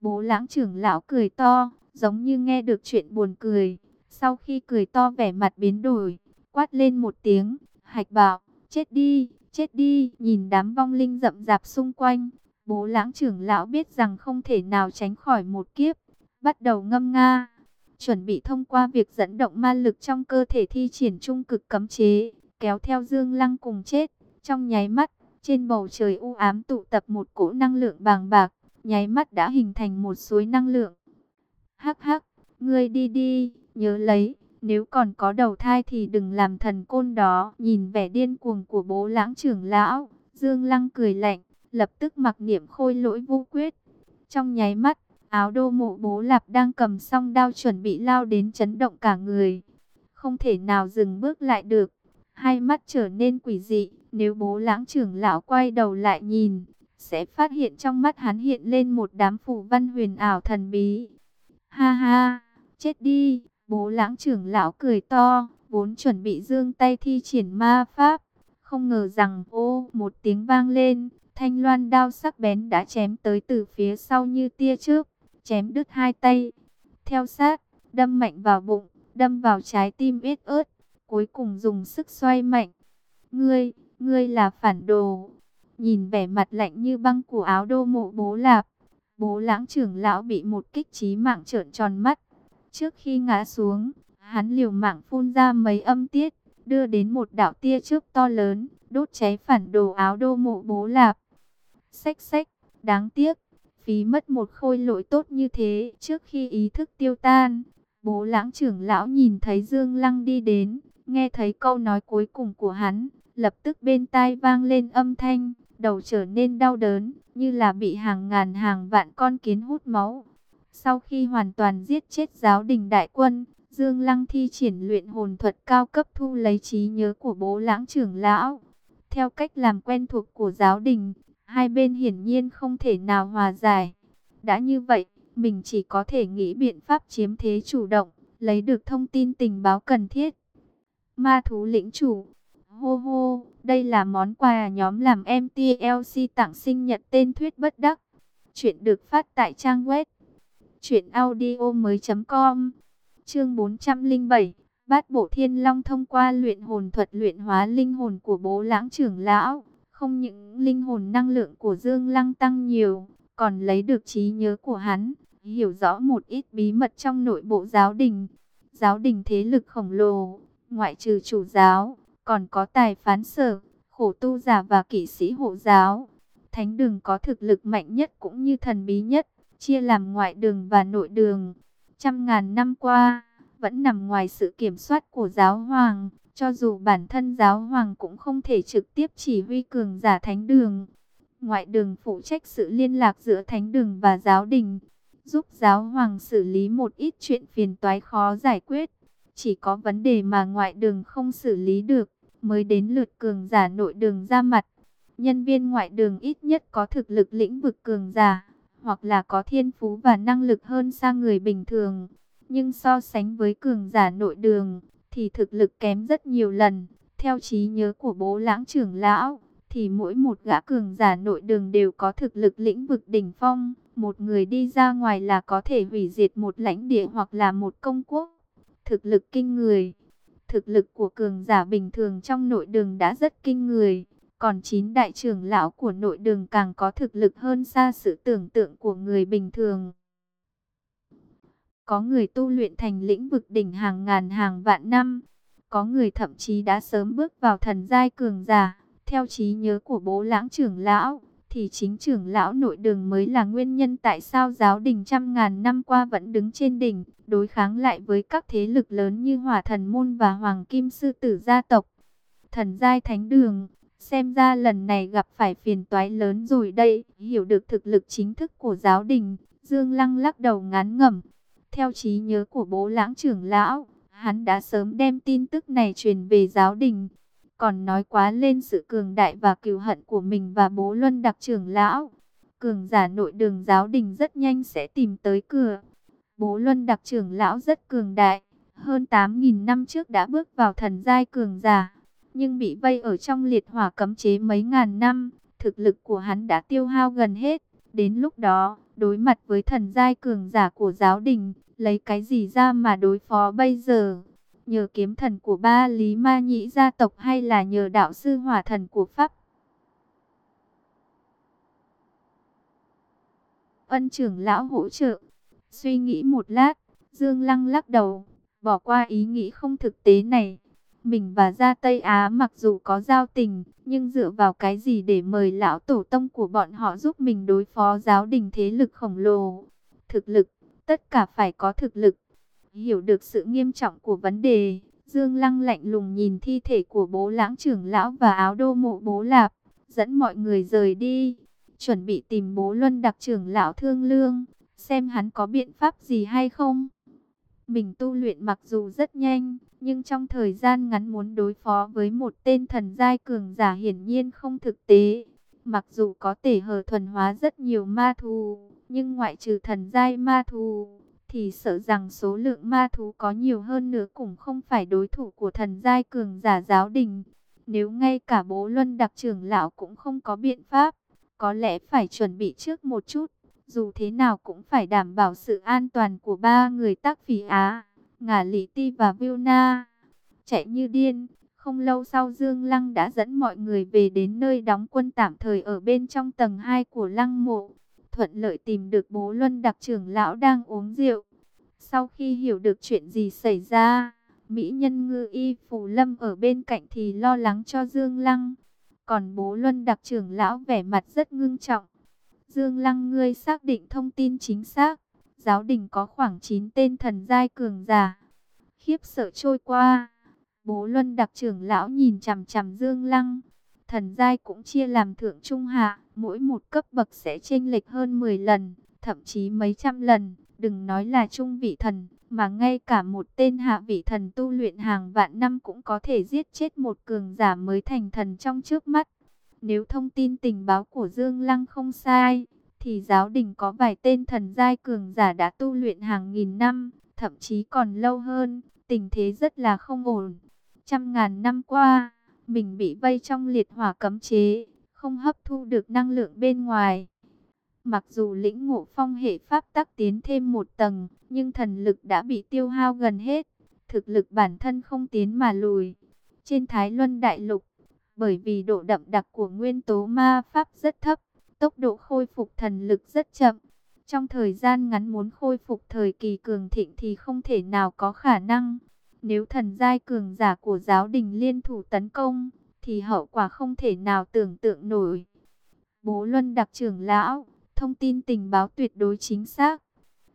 Bố lãng trưởng lão cười to, giống như nghe được chuyện buồn cười. Sau khi cười to vẻ mặt biến đổi, quát lên một tiếng, hạch bảo, chết đi, chết đi. Nhìn đám vong linh rậm rạp xung quanh, bố lãng trưởng lão biết rằng không thể nào tránh khỏi một kiếp bắt đầu ngâm nga, chuẩn bị thông qua việc dẫn động ma lực trong cơ thể thi triển trung cực cấm chế, kéo theo Dương Lăng cùng chết. Trong nháy mắt, trên bầu trời u ám tụ tập một cỗ năng lượng bàng bạc, nháy mắt đã hình thành một suối năng lượng. Hắc hắc, ngươi đi đi, nhớ lấy, nếu còn có đầu thai thì đừng làm thần côn đó. Nhìn vẻ điên cuồng của bố lãng trưởng lão, Dương Lăng cười lạnh, lập tức mặc niệm khôi lỗi vô quyết. Trong nháy mắt, Áo đô mộ bố lạp đang cầm song đao chuẩn bị lao đến chấn động cả người. Không thể nào dừng bước lại được. Hai mắt trở nên quỷ dị. Nếu bố lãng trưởng lão quay đầu lại nhìn, sẽ phát hiện trong mắt hắn hiện lên một đám phù văn huyền ảo thần bí. Ha ha, chết đi, bố lãng trưởng lão cười to, vốn chuẩn bị dương tay thi triển ma pháp. Không ngờ rằng ô một tiếng vang lên, thanh loan đao sắc bén đã chém tới từ phía sau như tia trước, chém đứt hai tay. Theo sát, đâm mạnh vào bụng, đâm vào trái tim ít ớt, cuối cùng dùng sức xoay mạnh. Ngươi, ngươi là phản đồ. Nhìn vẻ mặt lạnh như băng của áo đô mộ bố lạp, bố lãng trưởng lão bị một kích trí mạng trợn tròn mắt. Trước khi ngã xuống, hắn liều mạng phun ra mấy âm tiết, đưa đến một đạo tia trước to lớn, đốt cháy phản đồ áo đô mộ bố lạp. Xách xách, đáng tiếc, phí mất một khôi lỗi tốt như thế trước khi ý thức tiêu tan. Bố lãng trưởng lão nhìn thấy Dương Lăng đi đến, nghe thấy câu nói cuối cùng của hắn, lập tức bên tai vang lên âm thanh, đầu trở nên đau đớn, như là bị hàng ngàn hàng vạn con kiến hút máu. Sau khi hoàn toàn giết chết giáo đình đại quân, Dương Lăng thi triển luyện hồn thuật cao cấp thu lấy trí nhớ của bố lãng trưởng lão. Theo cách làm quen thuộc của giáo đình, hai bên hiển nhiên không thể nào hòa giải. Đã như vậy, mình chỉ có thể nghĩ biện pháp chiếm thế chủ động, lấy được thông tin tình báo cần thiết. Ma thú lĩnh chủ, hô hô, đây là món quà nhóm làm MTLC tặng sinh nhật tên thuyết bất đắc. Chuyện được phát tại trang web truyệnaudiomoi.com. Chương 407. Bát Bộ Thiên Long thông qua luyện hồn thuật luyện hóa linh hồn của Bố Lãng trưởng lão, không những linh hồn năng lượng của Dương Lăng tăng nhiều, còn lấy được trí nhớ của hắn, hiểu rõ một ít bí mật trong nội bộ giáo đình. Giáo đình thế lực khổng lồ, ngoại trừ chủ giáo, còn có tài phán sở, khổ tu giả và kỵ sĩ hộ giáo. Thánh đường có thực lực mạnh nhất cũng như thần bí nhất, chia làm ngoại đường và nội đường. Trăm ngàn năm qua, vẫn nằm ngoài sự kiểm soát của giáo hoàng, cho dù bản thân giáo hoàng cũng không thể trực tiếp chỉ huy cường giả thánh đường. Ngoại đường phụ trách sự liên lạc giữa thánh đường và giáo đình, giúp giáo hoàng xử lý một ít chuyện phiền toái khó giải quyết. Chỉ có vấn đề mà ngoại đường không xử lý được, mới đến lượt cường giả nội đường ra mặt. Nhân viên ngoại đường ít nhất có thực lực lĩnh vực cường giả, hoặc là có thiên phú và năng lực hơn xa người bình thường. Nhưng so sánh với cường giả nội đường, thì thực lực kém rất nhiều lần. Theo trí nhớ của bố lãng trưởng lão, thì mỗi một gã cường giả nội đường đều có thực lực lĩnh vực đỉnh phong. Một người đi ra ngoài là có thể hủy diệt một lãnh địa hoặc là một công quốc. Thực lực kinh người. Thực lực của cường giả bình thường trong nội đường đã rất kinh người. Còn chín đại trưởng lão của nội đường càng có thực lực hơn xa sự tưởng tượng của người bình thường. Có người tu luyện thành lĩnh vực đỉnh hàng ngàn hàng vạn năm. Có người thậm chí đã sớm bước vào thần giai cường giả. Theo trí nhớ của bố lãng trưởng lão, thì chính trưởng lão nội đường mới là nguyên nhân tại sao giáo đình trăm ngàn năm qua vẫn đứng trên đỉnh, đối kháng lại với các thế lực lớn như hỏa thần môn và hoàng kim sư tử gia tộc. Thần giai thánh đường, xem ra lần này gặp phải phiền toái lớn rồi đây, hiểu được thực lực chính thức của giáo đình, Dương Lăng lắc đầu ngán ngẩm. Theo trí nhớ của bố lãng trưởng lão, hắn đã sớm đem tin tức này truyền về giáo đình, còn nói quá lên sự cường đại và cừu hận của mình và bố luân đặc trưởng lão. Cường giả nội đường giáo đình rất nhanh sẽ tìm tới cửa. Bố luân đặc trưởng lão rất cường đại, hơn 8.000 năm trước đã bước vào thần giai cường giả, nhưng bị vây ở trong liệt hỏa cấm chế mấy ngàn năm, thực lực của hắn đã tiêu hao gần hết. Đến lúc đó, đối mặt với thần giai cường giả của giáo đình, lấy cái gì ra mà đối phó bây giờ? nhờ kiếm thần của ba Lý Ma Nhĩ gia tộc hay là nhờ đạo sư hỏa thần của Pháp. Ân trưởng lão hỗ trợ. Suy nghĩ một lát, Dương Lăng lắc đầu, bỏ qua ý nghĩ không thực tế này. Mình và gia Tây Á mặc dù có giao tình, nhưng dựa vào cái gì để mời lão tổ tông của bọn họ giúp mình đối phó giáo đình thế lực khổng lồ. Thực lực, tất cả phải có thực lực. Hiểu được sự nghiêm trọng của vấn đề, Dương Lăng lạnh lùng nhìn thi thể của bố lãng trưởng lão và áo đô mộ bố lạp, dẫn mọi người rời đi, chuẩn bị tìm bố luân đặc trưởng lão thương lương, xem hắn có biện pháp gì hay không. Mình tu luyện mặc dù rất nhanh, nhưng trong thời gian ngắn muốn đối phó với một tên thần giai cường giả hiển nhiên không thực tế. Mặc dù có thể hờ thuần hóa rất nhiều ma thù, nhưng ngoại trừ thần giai ma thú thì sợ rằng số lượng ma thú có nhiều hơn nữa cũng không phải đối thủ của thần giai cường giả giáo đình. Nếu ngay cả bố luân đặc trưởng lão cũng không có biện pháp, có lẽ phải chuẩn bị trước một chút. Dù thế nào cũng phải đảm bảo sự an toàn của ba người tác phỉ Á, Ngả Lý Ti và Vilna. Chạy như điên, không lâu sau Dương Lăng đã dẫn mọi người về đến nơi đóng quân tạm thời ở bên trong tầng 2 của Lăng mộ. Thuận lợi tìm được bố Luân đặc trưởng lão đang uống rượu. Sau khi hiểu được chuyện gì xảy ra, Mỹ nhân ngư y Phù Lâm ở bên cạnh thì lo lắng cho Dương Lăng. Còn bố Luân đặc trưởng lão vẻ mặt rất ngưng trọng. Dương Lăng ngươi xác định thông tin chính xác. Giáo đình có khoảng 9 tên thần giai cường giả. Khiếp sợ trôi qua. Bố Luân đặc trưởng lão nhìn chằm chằm Dương Lăng. Thần giai cũng chia làm thượng trung hạ. Mỗi một cấp bậc sẽ chênh lệch hơn 10 lần. Thậm chí mấy trăm lần. Đừng nói là trung vị thần. Mà ngay cả một tên hạ vị thần tu luyện hàng vạn năm cũng có thể giết chết một cường giả mới thành thần trong trước mắt. Nếu thông tin tình báo của Dương Lăng không sai, thì giáo đình có vài tên thần giai cường giả đã tu luyện hàng nghìn năm, thậm chí còn lâu hơn, tình thế rất là không ổn. Trăm ngàn năm qua, mình bị vây trong liệt hỏa cấm chế, không hấp thu được năng lượng bên ngoài. Mặc dù lĩnh ngộ phong hệ pháp tắc tiến thêm một tầng, nhưng thần lực đã bị tiêu hao gần hết, thực lực bản thân không tiến mà lùi. Trên Thái Luân Đại Lục, bởi vì độ đậm đặc của nguyên tố ma pháp rất thấp, tốc độ khôi phục thần lực rất chậm. Trong thời gian ngắn muốn khôi phục thời kỳ cường thịnh thì không thể nào có khả năng. Nếu thần giai cường giả của giáo đình liên thủ tấn công, thì hậu quả không thể nào tưởng tượng nổi. Bố Luân đặc trưởng lão, thông tin tình báo tuyệt đối chính xác.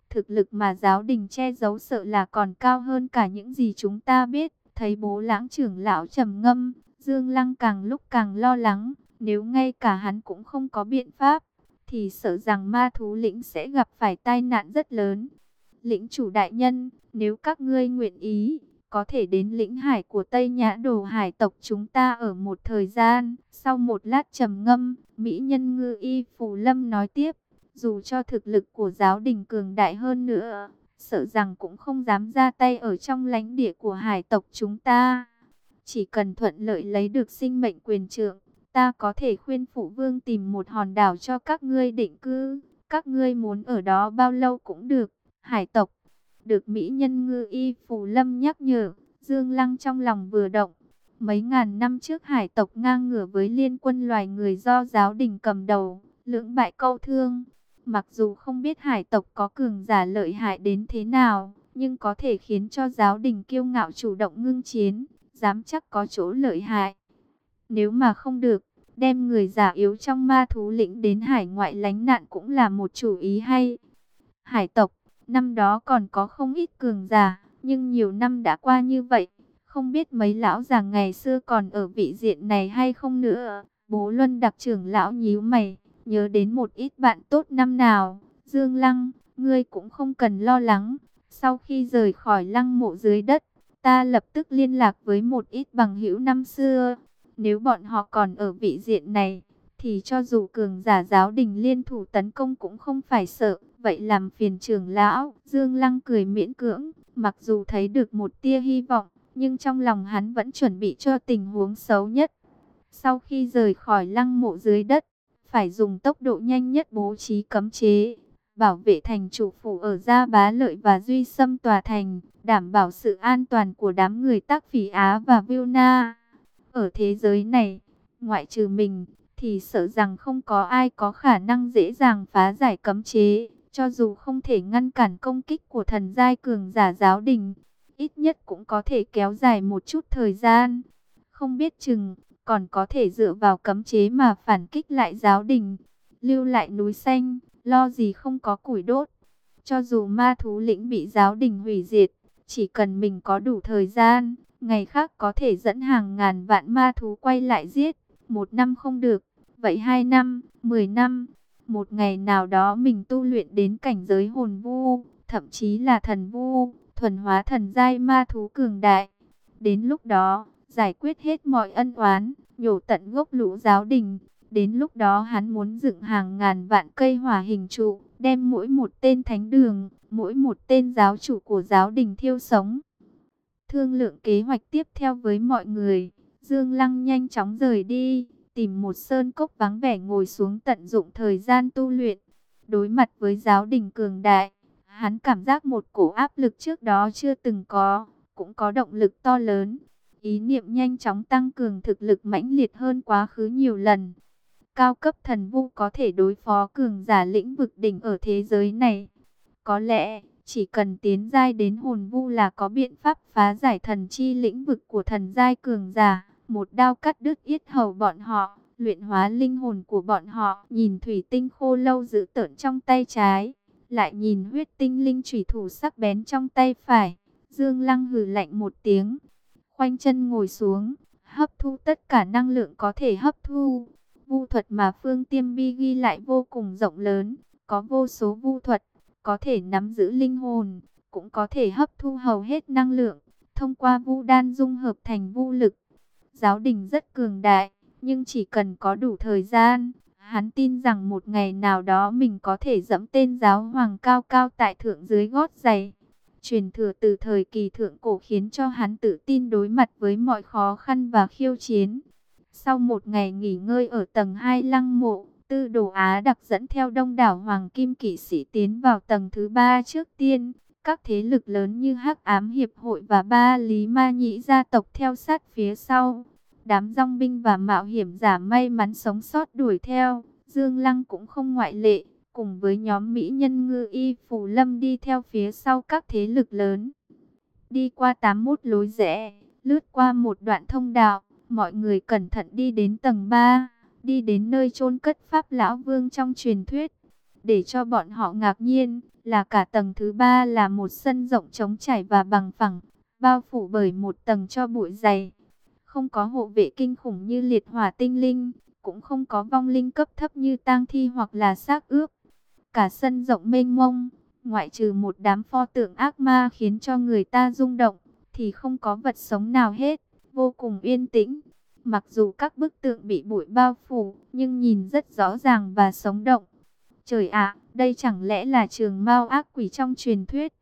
Thực lực mà giáo đình che giấu sợ là còn cao hơn cả những gì chúng ta biết. Thấy bố lãng trưởng lão trầm ngâm, Dương Lăng càng lúc càng lo lắng. Nếu ngay cả hắn cũng không có biện pháp, thì sợ rằng ma thú lĩnh sẽ gặp phải tai nạn rất lớn. Lĩnh chủ đại nhân, nếu các ngươi nguyện ý, có thể đến lĩnh hải của Tây Nhã Đồ hải tộc chúng ta ở một thời gian. Sau một lát trầm ngâm, Mỹ nhân ngư y Phù Lâm nói tiếp, dù cho thực lực của giáo đình cường đại hơn nữa, sợ rằng cũng không dám ra tay ở trong lãnh địa của hải tộc chúng ta. Chỉ cần thuận lợi lấy được sinh mệnh quyền trượng, ta có thể khuyên phụ vương tìm một hòn đảo cho các ngươi định cư. Các ngươi muốn ở đó bao lâu cũng được. Hải tộc, được Mỹ nhân ngư y Phù Lâm nhắc nhở, Dương Lăng trong lòng vừa động. Mấy ngàn năm trước hải tộc ngang ngửa với liên quân loài người do giáo đình cầm đầu, lưỡng bại câu thương. Mặc dù không biết hải tộc có cường giả lợi hại đến thế nào, nhưng có thể khiến cho giáo đình kiêu ngạo chủ động ngưng chiến, dám chắc có chỗ lợi hại. Nếu mà không được, đem người giả yếu trong ma thú lĩnh đến hải ngoại lánh nạn cũng là một chủ ý hay. Hải tộc, năm đó còn có không ít cường giả, nhưng nhiều năm đã qua như vậy, không biết mấy lão già ngày xưa còn ở vị diện này hay không nữa. Bố Luân đặc trưởng lão nhíu mày, nhớ đến một ít bạn tốt năm nào. Dương Lăng, ngươi cũng không cần lo lắng. Sau khi rời khỏi lăng mộ dưới đất, ta lập tức liên lạc với một ít bằng hữu năm xưa. Nếu bọn họ còn ở vị diện này, thì cho dù cường giả giáo đình liên thủ tấn công cũng không phải sợ. Vậy làm phiền trưởng lão, Dương Lăng cười miễn cưỡng, mặc dù thấy được một tia hy vọng, nhưng trong lòng hắn vẫn chuẩn bị cho tình huống xấu nhất. Sau khi rời khỏi lăng mộ dưới đất, phải dùng tốc độ nhanh nhất bố trí cấm chế, bảo vệ thành chủ phủ ở Gia Bá Lợi và Duy Sâm Tòa Thành, đảm bảo sự an toàn của đám người tác phỉ Á và Vilna. Ở thế giới này, ngoại trừ mình, thì sợ rằng không có ai có khả năng dễ dàng phá giải cấm chế, cho dù không thể ngăn cản công kích của thần giai cường giả giáo đình, ít nhất cũng có thể kéo dài một chút thời gian. Không biết chừng, còn có thể dựa vào cấm chế mà phản kích lại giáo đình, lưu lại núi xanh, lo gì không có củi đốt. Cho dù ma thú lĩnh bị giáo đình hủy diệt, chỉ cần mình có đủ thời gian, ngày khác có thể dẫn hàng ngàn vạn ma thú quay lại giết. Một năm không được, vậy hai năm, mười năm, một ngày nào đó mình tu luyện đến cảnh giới hồn vu, thậm chí là thần vu, thuần hóa thần giai ma thú cường đại. Đến lúc đó, giải quyết hết mọi ân oán, nhổ tận gốc lũ giáo đình, Đến lúc đó hắn muốn dựng hàng ngàn vạn cây hỏa hình trụ, đem mỗi một tên thánh đường, mỗi một tên giáo chủ của giáo đình thiêu sống. Thương lượng kế hoạch tiếp theo với mọi người, Dương Lăng nhanh chóng rời đi, tìm một sơn cốc vắng vẻ ngồi xuống tận dụng thời gian tu luyện. Đối mặt với giáo đình cường đại, hắn cảm giác một cổ áp lực trước đó chưa từng có, cũng có động lực to lớn. Ý niệm nhanh chóng tăng cường thực lực mãnh liệt hơn quá khứ nhiều lần. Cao cấp thần vu có thể đối phó cường giả lĩnh vực đỉnh ở thế giới này. Có lẽ, chỉ cần tiến giai đến hồn vu là có biện pháp phá giải thần chi lĩnh vực của thần giai cường giả. Một đao cắt đứt yết hầu bọn họ, luyện hóa linh hồn của bọn họ. Nhìn thủy tinh khô lâu giữ tợn trong tay trái, lại nhìn huyết tinh linh thủy thủ sắc bén trong tay phải. Dương Lăng hừ lạnh một tiếng, khoanh chân ngồi xuống, hấp thu tất cả năng lượng có thể hấp thu. Vu thuật mà Phương Tiêm Bi ghi lại vô cùng rộng lớn, có vô số vu thuật, có thể nắm giữ linh hồn, cũng có thể hấp thu hầu hết năng lượng, thông qua vu đan dung hợp thành vu lực. Giáo đình rất cường đại, nhưng chỉ cần có đủ thời gian, hắn tin rằng một ngày nào đó mình có thể dẫm tên giáo hoàng cao cao tại thượng dưới gót giày. Truyền thừa từ thời kỳ thượng cổ khiến cho hắn tự tin đối mặt với mọi khó khăn và khiêu chiến. Sau một ngày nghỉ ngơi ở tầng 2 lăng mộ, Tư Đồ Á đặc dẫn theo đông đảo Hoàng Kim kỵ sĩ tiến vào tầng thứ 3 trước tiên. Các thế lực lớn như Hắc Ám Hiệp hội và Ba Lý Ma Nhĩ gia tộc theo sát phía sau. Đám rong binh và mạo hiểm giả may mắn sống sót đuổi theo. Dương Lăng cũng không ngoại lệ, cùng với nhóm Mỹ nhân ngư y phù Lâm đi theo phía sau các thế lực lớn. Đi qua 81 lối rẽ, lướt qua một đoạn thông đạo, mọi người cẩn thận đi đến tầng 3, đi đến nơi chôn cất Pháp Lão Vương trong truyền thuyết. Để cho bọn họ ngạc nhiên, là cả tầng thứ ba là một sân rộng trống trải và bằng phẳng, bao phủ bởi một tầng cho bụi dày. Không có hộ vệ kinh khủng như liệt hỏa tinh linh, cũng không có vong linh cấp thấp như tang thi hoặc là xác ướp. Cả sân rộng mênh mông, ngoại trừ một đám pho tượng ác ma khiến cho người ta rung động, thì không có vật sống nào hết, vô cùng yên tĩnh. Mặc dù các bức tượng bị bụi bao phủ, nhưng nhìn rất rõ ràng và sống động. Trời ạ, đây chẳng lẽ là trường mao ác quỷ trong truyền thuyết?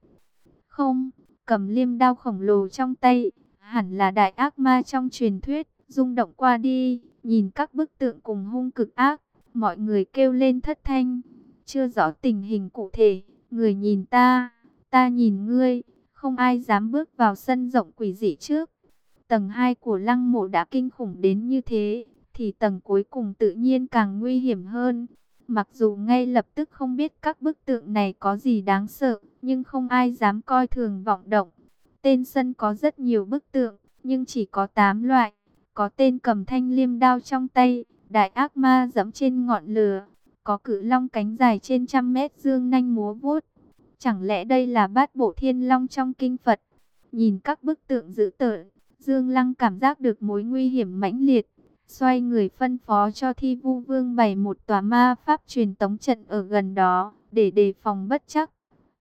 Không, cầm liêm đao khổng lồ trong tay, hẳn là đại ác ma trong truyền thuyết, rung động qua đi, nhìn các bức tượng cùng hung cực ác, mọi người kêu lên thất thanh chưa rõ tình hình cụ thể, người nhìn ta, ta nhìn ngươi, không ai dám bước vào sân rộng quỷ dị trước. Tầng 2 của lăng mộ đã kinh khủng đến như thế, thì tầng cuối cùng tự nhiên càng nguy hiểm hơn. Mặc dù ngay lập tức không biết các bức tượng này có gì đáng sợ, nhưng không ai dám coi thường vọng động. Tên sân có rất nhiều bức tượng, nhưng chỉ có 8 loại. Có tên cầm thanh liêm đao trong tay, đại ác ma dẫm trên ngọn lửa, có cự long cánh dài trên trăm mét dương nanh múa vuốt. Chẳng lẽ đây là bát bộ thiên long trong kinh Phật? Nhìn các bức tượng dữ tợn, Dương Lăng cảm giác được mối nguy hiểm mãnh liệt. Xoay người phân phó cho thi vu vương bày một tòa ma pháp truyền tống trận ở gần đó, để đề phòng bất chắc.